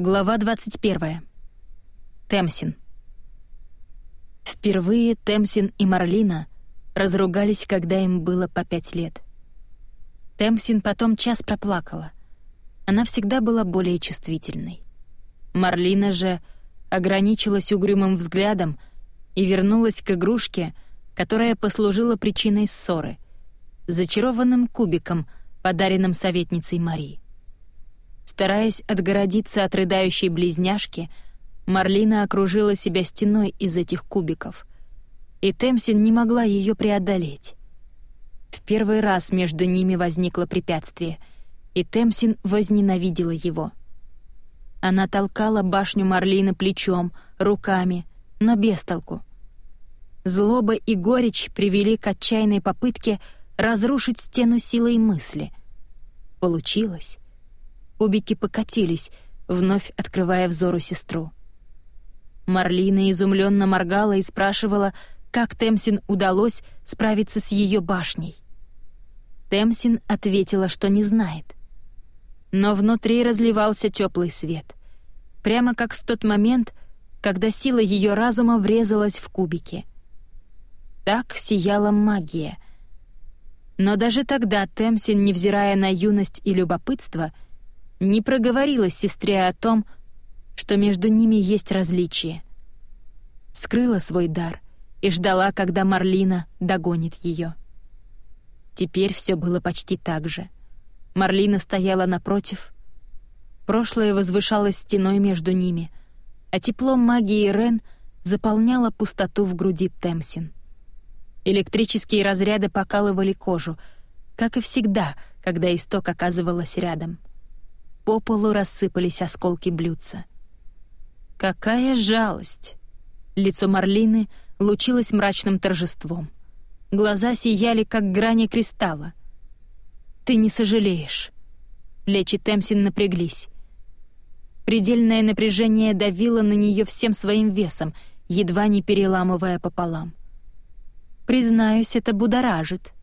Глава 21. Темсин. Впервые Темсин и Марлина разругались, когда им было по пять лет. Темсин потом час проплакала. Она всегда была более чувствительной. Марлина же ограничилась угрюмым взглядом и вернулась к игрушке, которая послужила причиной ссоры — зачарованным кубиком, подаренным советницей Марии. Стараясь отгородиться от рыдающей близняшки, Марлина окружила себя стеной из этих кубиков. И Темсин не могла ее преодолеть. В первый раз между ними возникло препятствие, и Темсин возненавидела его. Она толкала башню Марлины плечом, руками, но без толку. Злоба и горечь привели к отчаянной попытке разрушить стену силой мысли. Получилось. Кубики покатились, вновь открывая взору сестру. Марлина изумленно моргала и спрашивала, как Темсин удалось справиться с ее башней. Темсин ответила, что не знает. Но внутри разливался теплый свет, прямо как в тот момент, когда сила ее разума врезалась в кубики. Так сияла магия. Но даже тогда Темсин, невзирая на юность и любопытство, — не проговорила сестре о том, что между ними есть различие. Скрыла свой дар и ждала, когда Марлина догонит ее. Теперь все было почти так же. Марлина стояла напротив. Прошлое возвышалось стеной между ними, а тепло магии Рен заполняло пустоту в груди Темсин. Электрические разряды покалывали кожу, как и всегда, когда исток оказывалась рядом — по полу рассыпались осколки блюдца. «Какая жалость!» Лицо Марлины лучилось мрачным торжеством. Глаза сияли, как грани кристалла. «Ты не сожалеешь». Плечи Темсин напряглись. Предельное напряжение давило на нее всем своим весом, едва не переламывая пополам. «Признаюсь, это будоражит».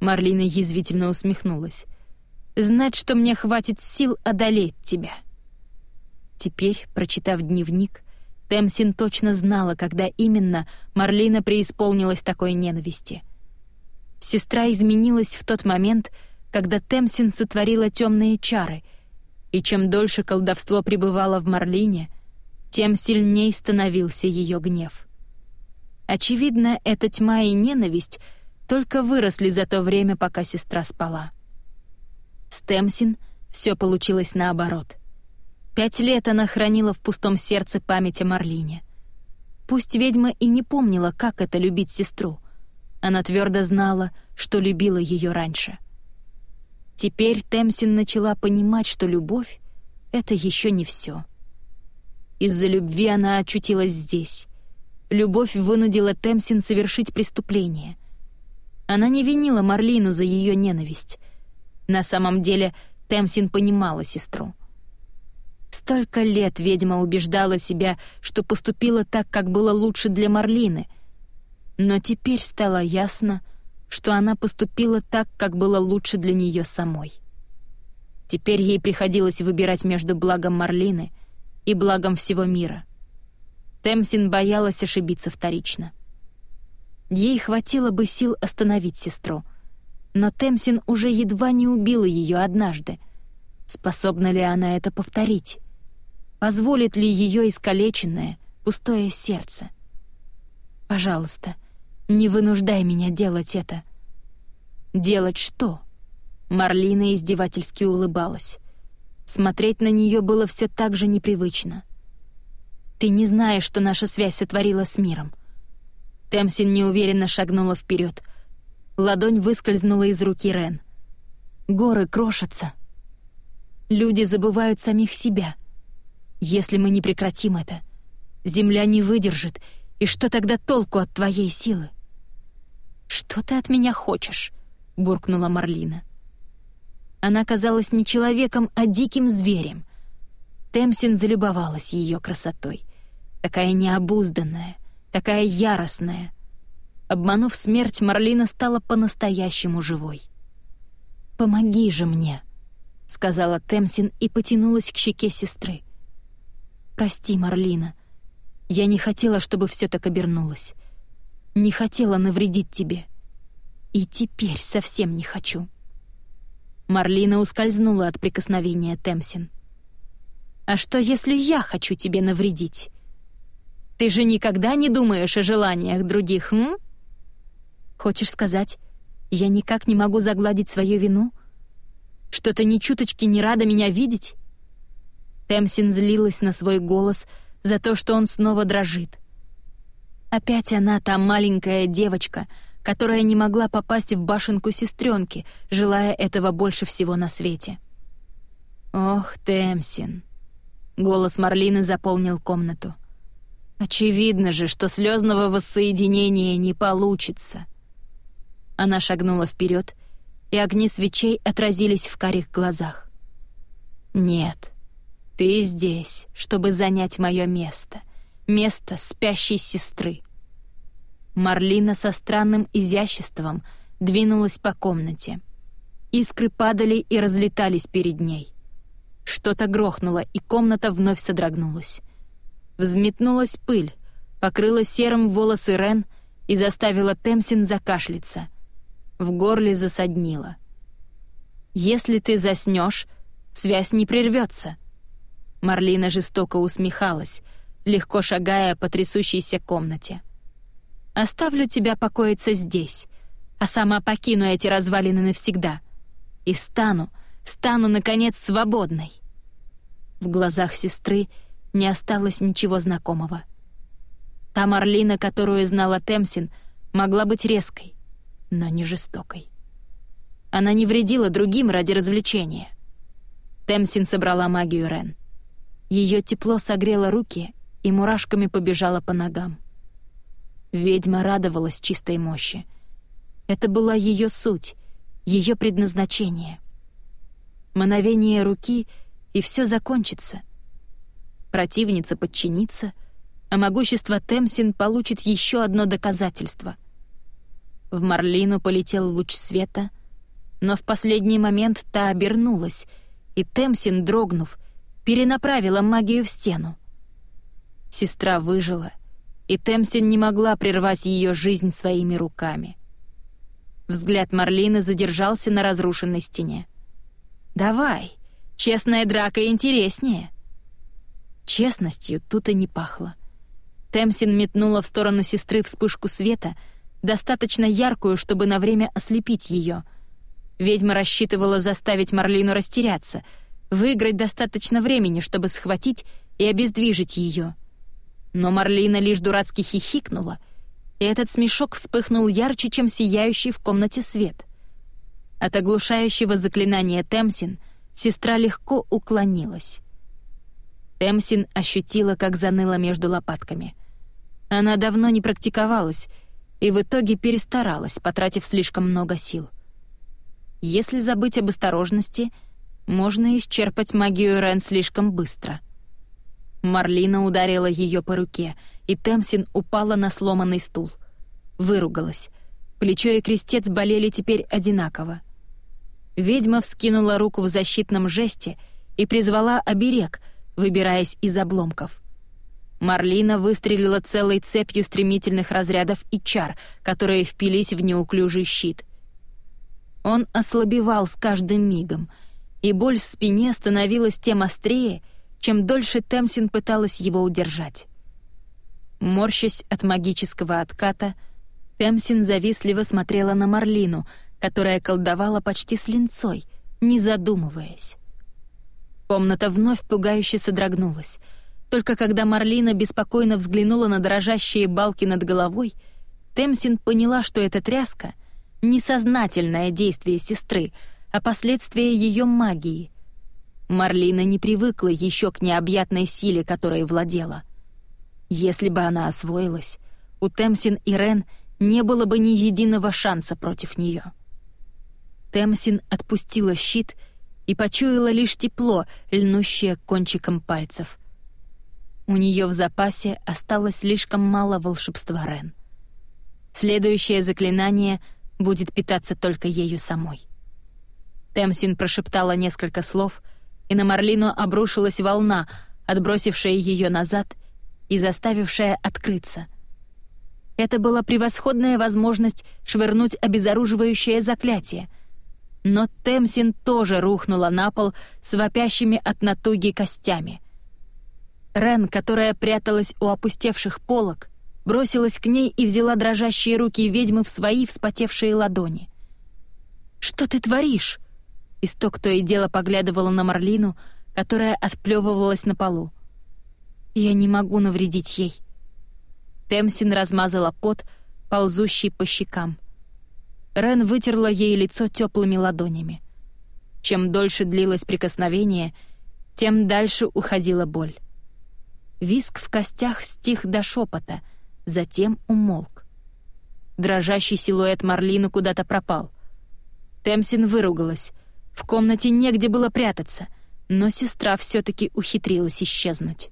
Марлина язвительно усмехнулась знать, что мне хватит сил одолеть тебя. Теперь, прочитав дневник, Темсин точно знала, когда именно Марлина преисполнилась такой ненависти. Сестра изменилась в тот момент, когда Темсин сотворила темные чары, и чем дольше колдовство пребывало в Марлине, тем сильней становился ее гнев. Очевидно, эта тьма и ненависть только выросли за то время, пока сестра спала. С Темсин все получилось наоборот. Пять лет она хранила в пустом сердце память о Марлине. Пусть ведьма и не помнила, как это любить сестру, она твердо знала, что любила ее раньше. Теперь Темсин начала понимать, что любовь — это еще не все. Из-за любви она очутилась здесь. Любовь вынудила Темсин совершить преступление. Она не винила Марлину за ее ненависть — на самом деле Темсин понимала сестру. Столько лет ведьма убеждала себя, что поступила так, как было лучше для Марлины. Но теперь стало ясно, что она поступила так, как было лучше для нее самой. Теперь ей приходилось выбирать между благом Марлины и благом всего мира. Темсин боялась ошибиться вторично. Ей хватило бы сил остановить сестру — но Темсин уже едва не убила ее однажды. Способна ли она это повторить? Позволит ли ее искалеченное, пустое сердце? «Пожалуйста, не вынуждай меня делать это». «Делать что?» Марлина издевательски улыбалась. Смотреть на нее было все так же непривычно. «Ты не знаешь, что наша связь сотворила с миром». Темсин неуверенно шагнула вперед, Ладонь выскользнула из руки Рен. Горы крошатся. Люди забывают самих себя. Если мы не прекратим это, земля не выдержит, и что тогда толку от твоей силы? «Что ты от меня хочешь?» — буркнула Марлина. Она казалась не человеком, а диким зверем. Темсин залюбовалась ее красотой. Такая необузданная, такая яростная — Обманув смерть, Марлина стала по-настоящему живой. «Помоги же мне», — сказала Темсин и потянулась к щеке сестры. «Прости, Марлина. Я не хотела, чтобы все так обернулось. Не хотела навредить тебе. И теперь совсем не хочу». Марлина ускользнула от прикосновения Темсин. «А что, если я хочу тебе навредить? Ты же никогда не думаешь о желаниях других, м? Хочешь сказать, я никак не могу загладить свою вину? Что ты ни чуточки не рада меня видеть?» Темсин злилась на свой голос за то, что он снова дрожит. Опять она, та маленькая девочка, которая не могла попасть в башенку сестренки, желая этого больше всего на свете. «Ох, Темсин!» Голос Марлины заполнил комнату. «Очевидно же, что слезного воссоединения не получится». Она шагнула вперед, и огни свечей отразились в карих глазах. «Нет, ты здесь, чтобы занять мое место, место спящей сестры». Марлина со странным изяществом двинулась по комнате. Искры падали и разлетались перед ней. Что-то грохнуло, и комната вновь содрогнулась. Взметнулась пыль, покрыла серым волосы Рен и заставила Темсин закашляться. В горле засаднило. «Если ты заснешь, связь не прервется. Марлина жестоко усмехалась, легко шагая по трясущейся комнате. Оставлю тебя покоиться здесь, а сама покину эти развалины навсегда. И стану, стану, наконец, свободной. В глазах сестры не осталось ничего знакомого. Та Марлина, которую знала Темсин, могла быть резкой, но не жестокой. Она не вредила другим ради развлечения. Темсин собрала магию Рен. Ее тепло согрело руки и мурашками побежала по ногам. Ведьма радовалась чистой мощи. Это была ее суть, ее предназначение. Мановение руки, и все закончится. Противница подчинится, а могущество Темсин получит еще одно доказательство. В Марлину полетел луч света, но в последний момент та обернулась, и Темсин, дрогнув, перенаправила магию в стену. Сестра выжила — и Темсин не могла прервать ее жизнь своими руками. Взгляд Марлины задержался на разрушенной стене. «Давай, честная драка интереснее». Честностью тут и не пахло. Темсин метнула в сторону сестры вспышку света, достаточно яркую, чтобы на время ослепить ее. Ведьма рассчитывала заставить Марлину растеряться, выиграть достаточно времени, чтобы схватить и обездвижить ее — но Марлина лишь дурацки хихикнула, и этот смешок вспыхнул ярче, чем сияющий в комнате свет. От оглушающего заклинания Темсин сестра легко уклонилась. Темсин ощутила, как заныло между лопатками. Она давно не практиковалась и в итоге перестаралась, потратив слишком много сил. Если забыть об осторожности, можно исчерпать магию Рен слишком быстро — Марлина ударила ее по руке, и Темсин упала на сломанный стул. Выругалась. Плечо и крестец болели теперь одинаково. Ведьма вскинула руку в защитном жесте и призвала оберег, выбираясь из обломков. Марлина выстрелила целой цепью стремительных разрядов и чар, которые впились в неуклюжий щит. Он ослабевал с каждым мигом, и боль в спине становилась тем острее, чем дольше Темсин пыталась его удержать. Морщась от магического отката, Темсин завистливо смотрела на Марлину, которая колдовала почти с линцой, не задумываясь. Комната вновь пугающе содрогнулась. Только когда Марлина беспокойно взглянула на дрожащие балки над головой, Темсин поняла, что эта тряска — несознательное действие сестры, а последствия ее магии, Марлина не привыкла еще к необъятной силе, которой владела. Если бы она освоилась, у Темсин и Рен не было бы ни единого шанса против нее. Темсин отпустила щит и почуяла лишь тепло, льнущее кончиком пальцев. У нее в запасе осталось слишком мало волшебства Рен. Следующее заклинание будет питаться только ею самой. Темсин прошептала несколько слов — и на Марлину обрушилась волна, отбросившая ее назад и заставившая открыться. Это была превосходная возможность швырнуть обезоруживающее заклятие. Но Темсин тоже рухнула на пол с вопящими от натуги костями. Рен, которая пряталась у опустевших полок, бросилась к ней и взяла дрожащие руки ведьмы в свои вспотевшие ладони. «Что ты творишь?» Исток то и дело поглядывала на Марлину, которая отплевывалась на полу. «Я не могу навредить ей». Темсин размазала пот, ползущий по щекам. Рен вытерла ей лицо теплыми ладонями. Чем дольше длилось прикосновение, тем дальше уходила боль. Виск в костях стих до шепота, затем умолк. Дрожащий силуэт Марлины куда-то пропал. Темсин выругалась. В комнате негде было прятаться, но сестра все таки ухитрилась исчезнуть.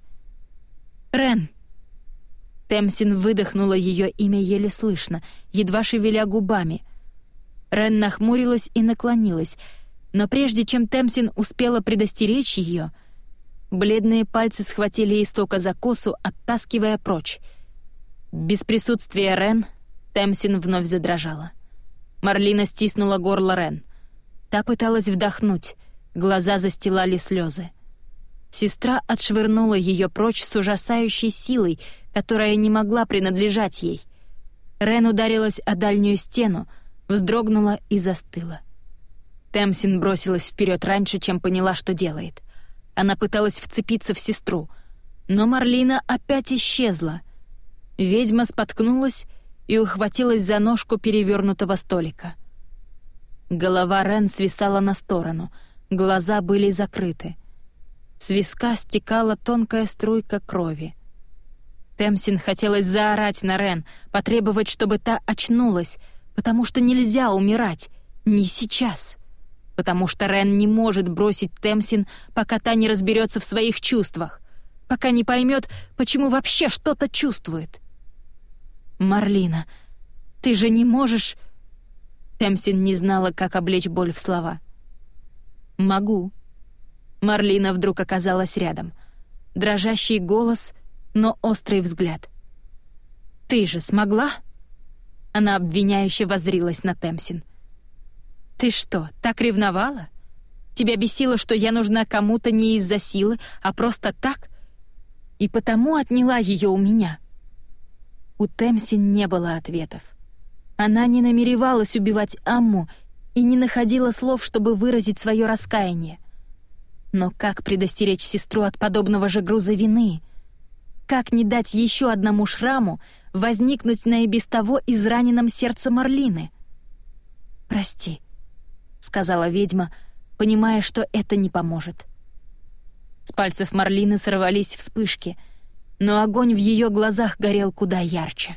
«Рен!» Темсин выдохнула ее имя еле слышно, едва шевеля губами. Рен нахмурилась и наклонилась, но прежде чем Темсин успела предостеречь ее, бледные пальцы схватили истока за косу, оттаскивая прочь. Без присутствия Рен Темсин вновь задрожала. Марлина стиснула горло Рен. Та пыталась вдохнуть, глаза застилали слезы. Сестра отшвырнула ее прочь с ужасающей силой, которая не могла принадлежать ей. Рен ударилась о дальнюю стену, вздрогнула и застыла. Темсин бросилась вперед раньше, чем поняла, что делает. Она пыталась вцепиться в сестру, но Марлина опять исчезла. Ведьма споткнулась и ухватилась за ножку перевернутого столика. Голова Рен свисала на сторону, глаза были закрыты. С виска стекала тонкая струйка крови. Темсин хотелось заорать на Рен, потребовать, чтобы та очнулась, потому что нельзя умирать, не сейчас. Потому что Рен не может бросить Темсин, пока та не разберется в своих чувствах, пока не поймет, почему вообще что-то чувствует. «Марлина, ты же не можешь...» Темсин не знала, как облечь боль в слова. «Могу», Марлина вдруг оказалась рядом. Дрожащий голос, но острый взгляд. «Ты же смогла?» Она обвиняюще возрилась на Темсин. «Ты что, так ревновала? Тебя бесило, что я нужна кому-то не из-за силы, а просто так? И потому отняла ее у меня?» У Темсин не было ответов. Она не намеревалась убивать Амму и не находила слов, чтобы выразить свое раскаяние. Но как предостеречь сестру от подобного же груза вины? Как не дать еще одному шраму возникнуть на и без того израненном сердце Марлины? «Прости», — сказала ведьма, понимая, что это не поможет. С пальцев Марлины сорвались вспышки, но огонь в ее глазах горел куда ярче.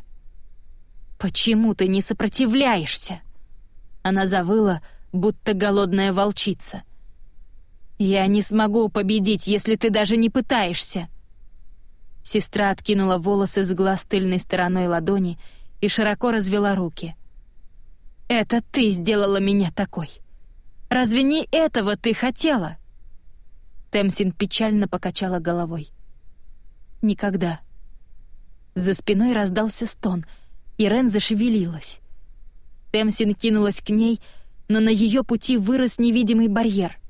«Почему ты не сопротивляешься?» Она завыла, будто голодная волчица — «Я не смогу победить, если ты даже не пытаешься!» Сестра откинула волосы с глаз тыльной стороной ладони и широко развела руки. «Это ты сделала меня такой! Разве не этого ты хотела?» Темсин печально покачала головой. «Никогда». За спиной раздался стон, и Рен зашевелилась. Темсин кинулась к ней, но на ее пути вырос невидимый барьер —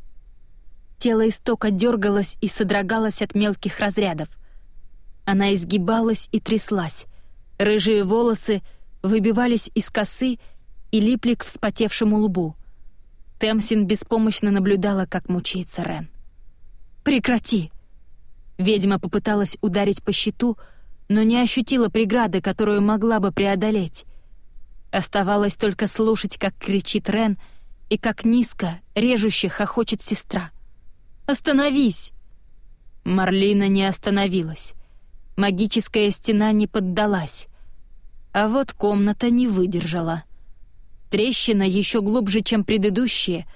Тело истока дергалось и содрогалось от мелких разрядов. Она изгибалась и тряслась. Рыжие волосы выбивались из косы и липли к вспотевшему лбу. Темсин беспомощно наблюдала, как мучается Рен. «Прекрати!» Ведьма попыталась ударить по щиту, но не ощутила преграды, которую могла бы преодолеть. Оставалось только слушать, как кричит Рен и как низко, режуще хохочет сестра. Остановись!» Марлина не остановилась. Магическая стена не поддалась. А вот комната не выдержала. Трещина, еще глубже, чем предыдущие,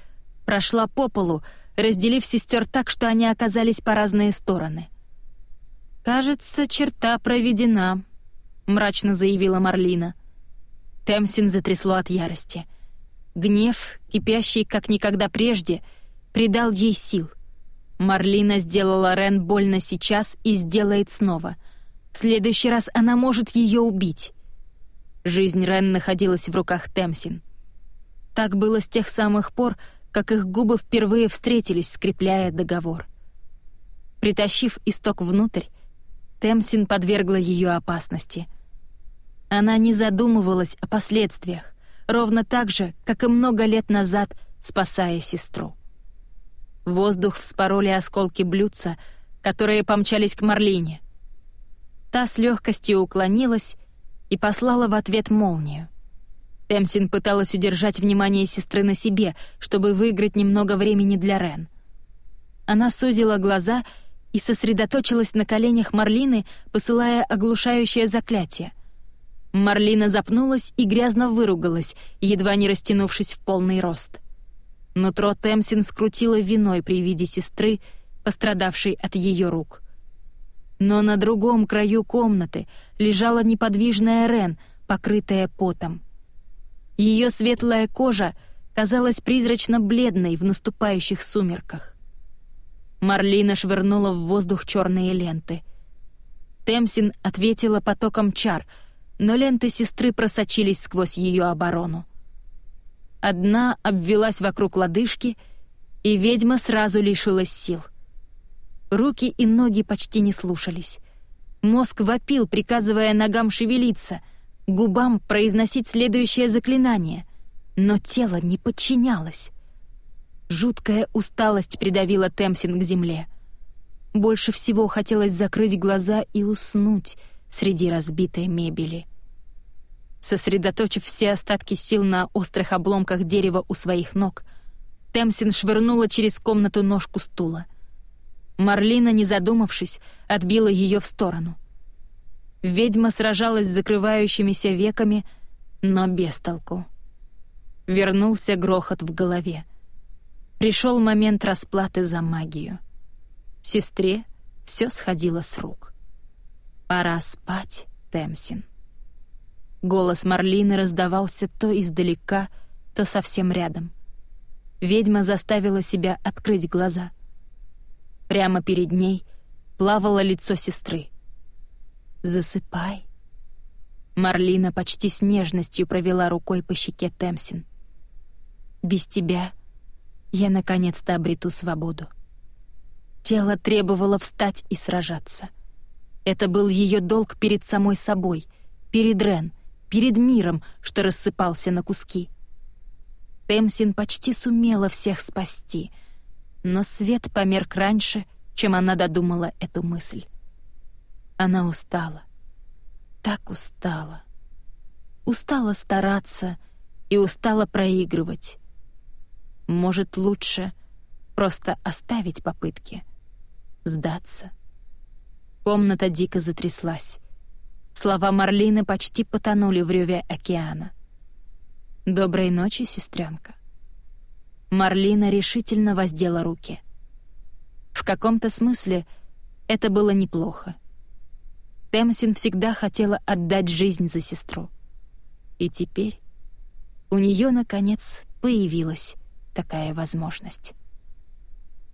прошла по полу, разделив сестер так, что они оказались по разные стороны. «Кажется, черта проведена», — мрачно заявила Марлина. Темсин затрясло от ярости. Гнев, кипящий как никогда прежде, придал ей сил. Марлина сделала Рен больно сейчас и сделает снова. В следующий раз она может ее убить. Жизнь Рен находилась в руках Темсин. Так было с тех самых пор, как их губы впервые встретились, скрепляя договор. Притащив исток внутрь, Темсин подвергла ее опасности. Она не задумывалась о последствиях, ровно так же, как и много лет назад, спасая сестру. Воздух вспороли осколки блюдца, которые помчались к Марлине. Та с легкостью уклонилась и послала в ответ молнию. Темсин пыталась удержать внимание сестры на себе, чтобы выиграть немного времени для Рен. Она сузила глаза и сосредоточилась на коленях Марлины, посылая оглушающее заклятие. Марлина запнулась и грязно выругалась, едва не растянувшись в полный рост. Нутро Темсин скрутило виной при виде сестры, пострадавшей от ее рук. Но на другом краю комнаты лежала неподвижная Рен, покрытая потом. Ее светлая кожа казалась призрачно бледной в наступающих сумерках. Марлина швырнула в воздух черные ленты. Темсин ответила потоком чар, но ленты сестры просочились сквозь ее оборону. Одна обвелась вокруг лодыжки, и ведьма сразу лишилась сил. Руки и ноги почти не слушались. Мозг вопил, приказывая ногам шевелиться, губам произносить следующее заклинание, но тело не подчинялось. Жуткая усталость придавила Темсин к земле. Больше всего хотелось закрыть глаза и уснуть среди разбитой мебели. Сосредоточив все остатки сил на острых обломках дерева у своих ног, Темсин швырнула через комнату ножку стула. Марлина, не задумавшись, отбила ее в сторону. Ведьма сражалась с закрывающимися веками, но без толку. Вернулся грохот в голове. Пришел момент расплаты за магию. Сестре все сходило с рук. «Пора спать, Темсин». Голос Марлины раздавался то издалека, то совсем рядом. Ведьма заставила себя открыть глаза. Прямо перед ней плавало лицо сестры. «Засыпай». Марлина почти с нежностью провела рукой по щеке Темсин. «Без тебя я наконец-то обрету свободу». Тело требовало встать и сражаться. Это был ее долг перед самой собой, перед Рен — перед миром, что рассыпался на куски. Темсин почти сумела всех спасти, но свет померк раньше, чем она додумала эту мысль. Она устала. Так устала. Устала стараться и устала проигрывать. Может, лучше просто оставить попытки, сдаться. Комната дико затряслась. Слова Марлины почти потонули в реве океана. «Доброй ночи, сестренка». Марлина решительно воздела руки. В каком-то смысле это было неплохо. Темсин всегда хотела отдать жизнь за сестру. И теперь у нее наконец, появилась такая возможность.